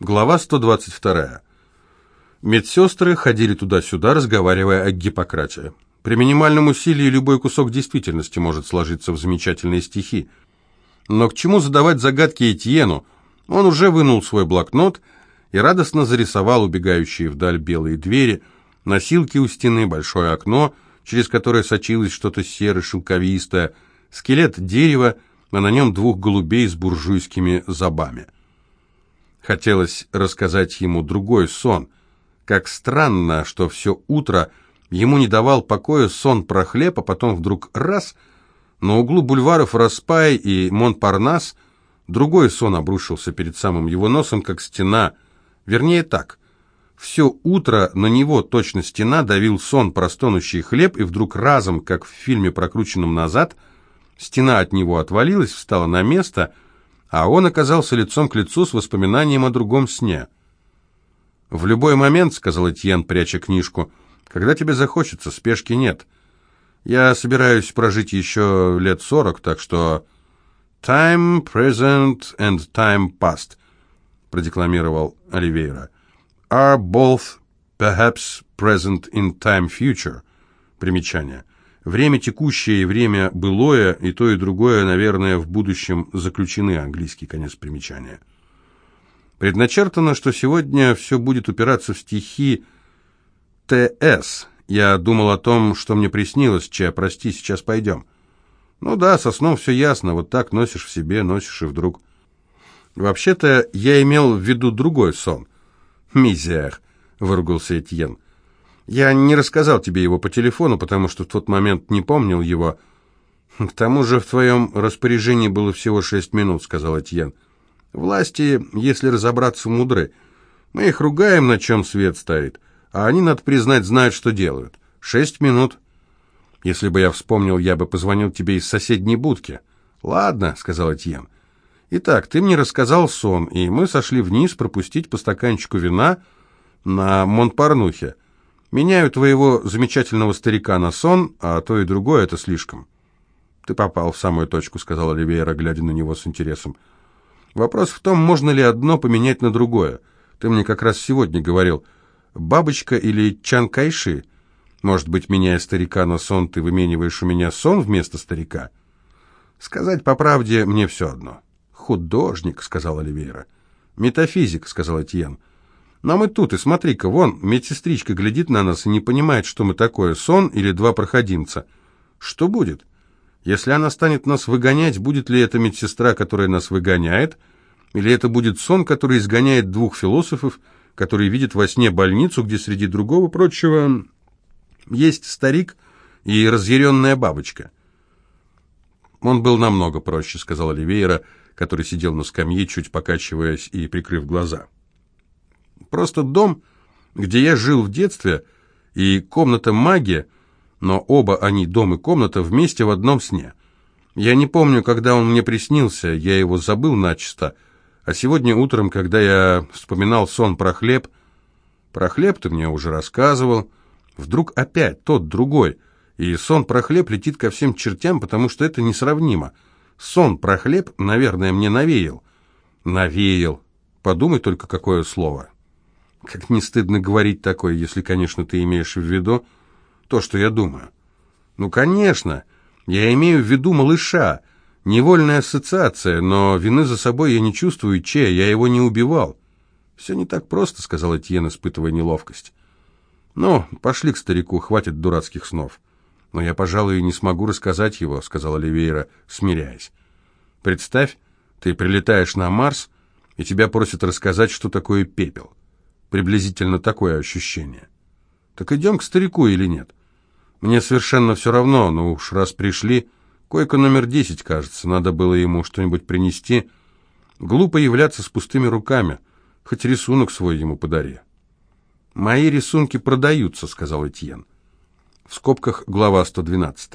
Глава 122. Медсестры ходили туда-сюда, разговаривая о Гиппократе. При минимальном усилии любой кусок действительности может сложиться в замечательные стихи. Но к чему задавать загадки Этьену? Он уже вынул свой блокнот и радостно зарисовал убегающие вдаль белые двери, носилки у стены, большое окно, через которое сочилось что-то серо-шелковистое, скелет дерева, а на нем двух голубей с буржуйскими зубами. Хотелось рассказать ему другой сон. Как странно, что все утро ему не давал покоя сон про хлеб, а потом вдруг раз — на углу бульваров Распай и Монпарнас другой сон обрушился перед самым его носом, как стена. Вернее так. Все утро на него, точно стена, давил сон про стонущий хлеб, и вдруг разом, как в фильме, прокрученном назад, стена от него отвалилась, встала на место — а он оказался лицом к лицу с воспоминанием о другом сне. «В любой момент», — сказал Этьен, пряча книжку, — «когда тебе захочется, спешки нет. Я собираюсь прожить еще лет сорок, так что...» «Time present and time past», — продекламировал Оливейра, — «are both perhaps present in time future». Примечание. Время текущее и время былое, и то, и другое, наверное, в будущем заключены, английский конец примечания. Предначертано, что сегодня все будет упираться в стихи Т.С. Я думал о том, что мне приснилось, Че, прости, сейчас пойдем. Ну да, со сном все ясно, вот так носишь в себе, носишь и вдруг. Вообще-то я имел в виду другой сон. Мизер, выругался Этьен. Я не рассказал тебе его по телефону, потому что в тот момент не помнил его. К тому же в твоем распоряжении было всего шесть минут, сказал Этьен. Власти, если разобраться, мудры. Мы их ругаем, на чем свет стоит, а они, надо признать, знают, что делают. Шесть минут. Если бы я вспомнил, я бы позвонил тебе из соседней будки. Ладно, сказал Этьен. Итак, ты мне рассказал сон, и мы сошли вниз пропустить по стаканчику вина на Монпарнухе. Меняю твоего замечательного старика на сон, а то и другое это слишком. Ты попал в самую точку, сказал Оливейра, глядя на него с интересом. Вопрос в том, можно ли одно поменять на другое. Ты мне как раз сегодня говорил, бабочка или Чан Кайши? Может быть, меняя старика на сон, ты вымениваешь у меня сон вместо старика? Сказать по правде, мне все одно. Художник, сказал Оливейра. Метафизик, сказал Этьен. Но мы тут, и смотри-ка, вон, медсестричка глядит на нас и не понимает, что мы такое, сон или два проходимца. Что будет? Если она станет нас выгонять, будет ли это медсестра, которая нас выгоняет, или это будет сон, который изгоняет двух философов, которые видят во сне больницу, где среди другого прочего есть старик и разъяренная бабочка? Он был намного проще, сказал Оливейра, который сидел на скамье, чуть покачиваясь и прикрыв глаза. Просто дом, где я жил в детстве, и комната магия, но оба они, дом и комната, вместе в одном сне. Я не помню, когда он мне приснился, я его забыл начисто, а сегодня утром, когда я вспоминал сон про хлеб, про хлеб ты мне уже рассказывал, вдруг опять тот другой, и сон про хлеб летит ко всем чертям, потому что это несравнимо. Сон про хлеб, наверное, мне навеял. Навеял. Подумай только, какое слово. Как не стыдно говорить такое, если, конечно, ты имеешь в виду то, что я думаю. Ну, конечно, я имею в виду малыша. Невольная ассоциация, но вины за собой я не чувствую, че, я его не убивал. Все не так просто, сказал Этьен, испытывая неловкость. Ну, пошли к старику, хватит дурацких снов. Но я, пожалуй, не смогу рассказать его, сказал Оливейра, смиряясь. Представь, ты прилетаешь на Марс, и тебя просят рассказать, что такое пепел. Приблизительно такое ощущение. Так идем к старику или нет? Мне совершенно все равно, но уж раз пришли... Койка номер десять, кажется, надо было ему что-нибудь принести. Глупо являться с пустыми руками. Хоть рисунок свой ему подари. «Мои рисунки продаются», — сказал Этьен. В скобках глава 112.